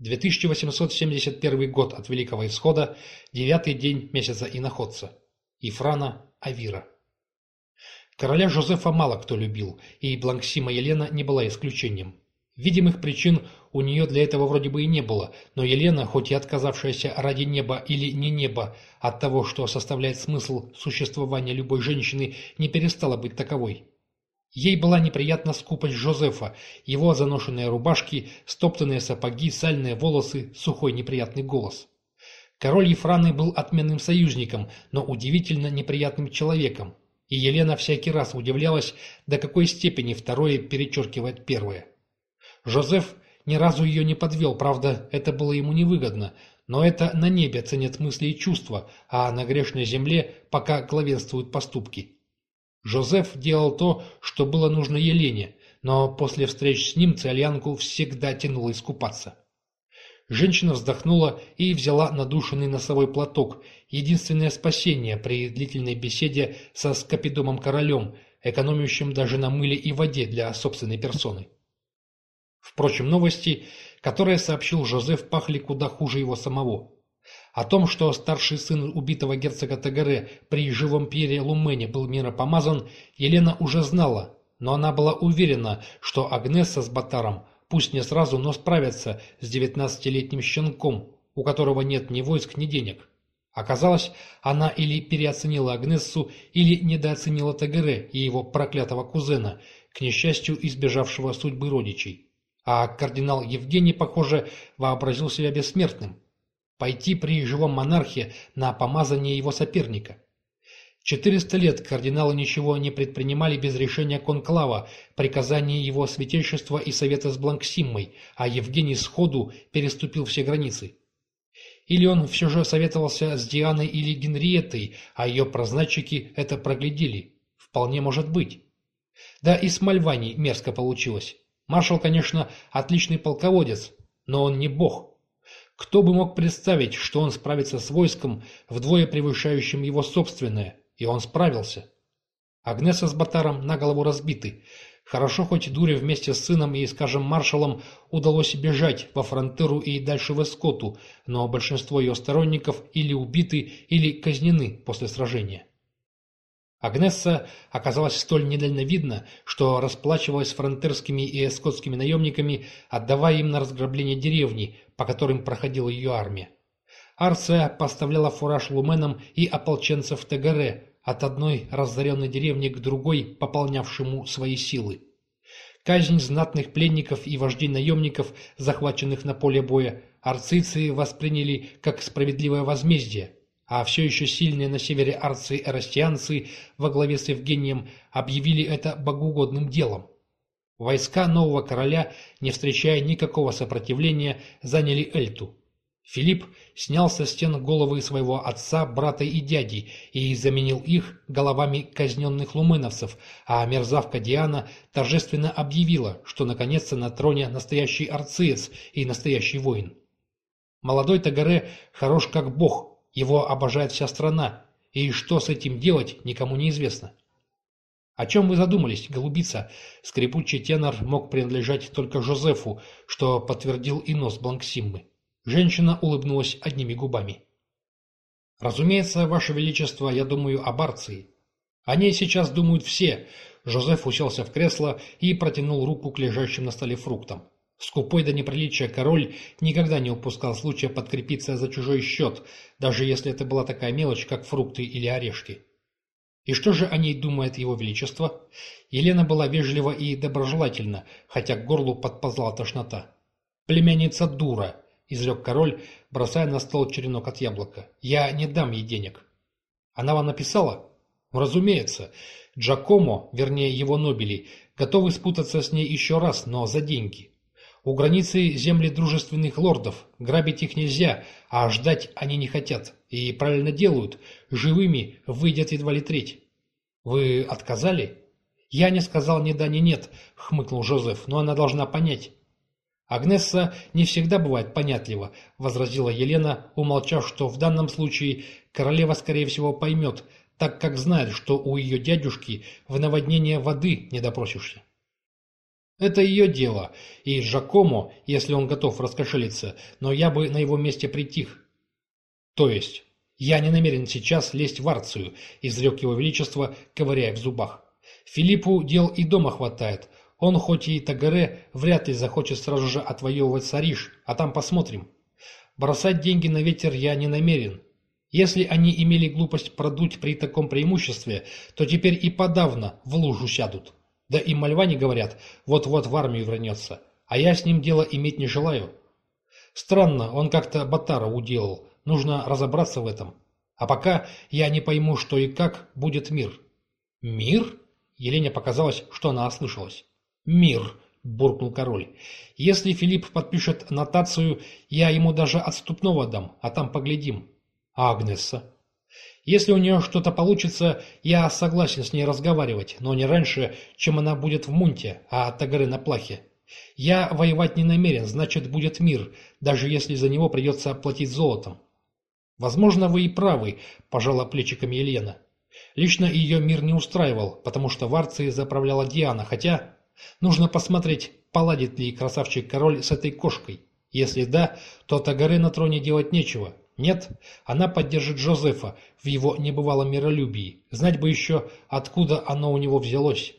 2871 год от Великого Исхода, девятый день месяца иноходца. Ифрана Авира. Короля Жозефа мало кто любил, и Бланксима Елена не была исключением. Видимых причин у нее для этого вроде бы и не было, но Елена, хоть и отказавшаяся ради неба или не неба от того, что составляет смысл существования любой женщины, не перестала быть таковой. Ей была неприятна скупость Жозефа, его заношенные рубашки, стоптанные сапоги, сальные волосы, сухой неприятный голос. Король Ефраны был отменным союзником, но удивительно неприятным человеком, и Елена всякий раз удивлялась, до какой степени второе перечеркивает первое. Жозеф ни разу ее не подвел, правда, это было ему невыгодно, но это на небе ценят мысли и чувства, а на грешной земле пока главенствуют поступки. Жозеф делал то, что было нужно Елене, но после встреч с ним Циолянку всегда тянуло искупаться. Женщина вздохнула и взяла надушенный носовой платок, единственное спасение при длительной беседе со Скопидомом-королем, экономящим даже на мыле и воде для собственной персоны. Впрочем, новости, которые сообщил Жозеф, пахли куда хуже его самого. О том, что старший сын убитого герцога Тагаре при живом Пьере Лумене был миропомазан, Елена уже знала, но она была уверена, что Агнесса с Батаром, пусть не сразу, но справятся с девятнадцатилетним щенком, у которого нет ни войск, ни денег. Оказалось, она или переоценила Агнессу, или недооценила Тагаре и его проклятого кузена, к несчастью избежавшего судьбы родичей. А кардинал Евгений, похоже, вообразил себя бессмертным пойти при живом монархе на помазание его соперника. Четыреста лет кардиналы ничего не предпринимали без решения конклава, приказания его святейшества и совета с Бланксиммой, а Евгений сходу переступил все границы. Или он все же советовался с Дианой или Генриеттой, а ее прозначики это проглядели. Вполне может быть. Да и с Мальвани мерзко получилось. Маршал, конечно, отличный полководец, но он не бог. Кто бы мог представить, что он справится с войском, вдвое превышающим его собственное, и он справился. Агнеса с Батаром на голову разбиты. Хорошо, хоть Дуре вместе с сыном и, скажем, маршалом удалось бежать во фронтеру и дальше в Эскоту, но большинство ее сторонников или убиты, или казнены после сражения. Агнесса оказалась столь недальновидна, что расплачивалась фронтерскими и эскотскими наемниками, отдавая им на разграбление деревни, по которым проходила ее армия. Арция поставляла фураж луменам и ополченцев Тегаре, от одной разоренной деревни к другой, пополнявшему свои силы. Казнь знатных пленников и вождей наемников, захваченных на поле боя, арцийцы восприняли как справедливое возмездие, а все еще сильные на севере арцы эрастианцы во главе с Евгением объявили это богоугодным делом. Войска нового короля, не встречая никакого сопротивления, заняли Эльту. Филипп снял со стен головы своего отца, брата и дяди и заменил их головами казненных лумыновцев, а мерзавка Диана торжественно объявила, что наконец-то на троне настоящий арциес и настоящий воин. Молодой Тагаре хорош как бог, его обожает вся страна, и что с этим делать, никому не известно. О чем вы задумались, голубица? Скрипучий тенор мог принадлежать только Жозефу, что подтвердил и нос Бланксиммы. Женщина улыбнулась одними губами. Разумеется, Ваше Величество, я думаю об Арции. О ней сейчас думают все. Жозеф уселся в кресло и протянул руку к лежащим на столе фруктам. Скупой до неприличия король никогда не упускал случая подкрепиться за чужой счет, даже если это была такая мелочь, как фрукты или орешки. И что же о ней думает его величество? Елена была вежлива и доброжелательна, хотя к горлу подползла тошнота. «Племянница дура», — изрек король, бросая на стол черенок от яблока. «Я не дам ей денег». «Она вам написала?» «Разумеется. Джакомо, вернее его Нобели, готовы спутаться с ней еще раз, но за деньги. У границы земли дружественных лордов, грабить их нельзя, а ждать они не хотят. И правильно делают, живыми выйдет едва ли треть. Вы отказали? Я не сказал ни да, ни нет, хмыкнул Жозеф, но она должна понять. Агнесса не всегда бывает понятлива, возразила Елена, умолчав, что в данном случае королева, скорее всего, поймет, так как знает, что у ее дядюшки в наводнение воды не допросишься. Это ее дело, и Жакому, если он готов раскошелиться, но я бы на его месте притих. То есть, я не намерен сейчас лезть в Арцию, изрек его величество, ковыряя в зубах. Филиппу дел и дома хватает. Он, хоть и Тагаре, вряд ли захочет сразу же отвоевывать Сариш, а там посмотрим. Бросать деньги на ветер я не намерен. Если они имели глупость продуть при таком преимуществе, то теперь и подавно в лужу сядут. Да и мальване говорят, вот-вот в армию вернется, а я с ним дело иметь не желаю. Странно, он как-то Батара уделал, нужно разобраться в этом. А пока я не пойму, что и как будет мир. Мир? Елене показалось, что она ослышалась. Мир, буркнул король. Если Филипп подпишет нотацию, я ему даже отступного дам, а там поглядим. А Агнесса? Если у нее что-то получится, я согласен с ней разговаривать, но не раньше, чем она будет в Мунте, а Тагары на плахе. Я воевать не намерен, значит, будет мир, даже если за него придется платить золотом. Возможно, вы и правы, пожала плечиками Елена. Лично ее мир не устраивал, потому что в Арции заправляла Диана, хотя нужно посмотреть, поладит ли красавчик-король с этой кошкой. Если да, то Тагары на троне делать нечего, нет, она поддержит Жозефа в его небывалом миролюбии. Знать бы еще, откуда оно у него взялось.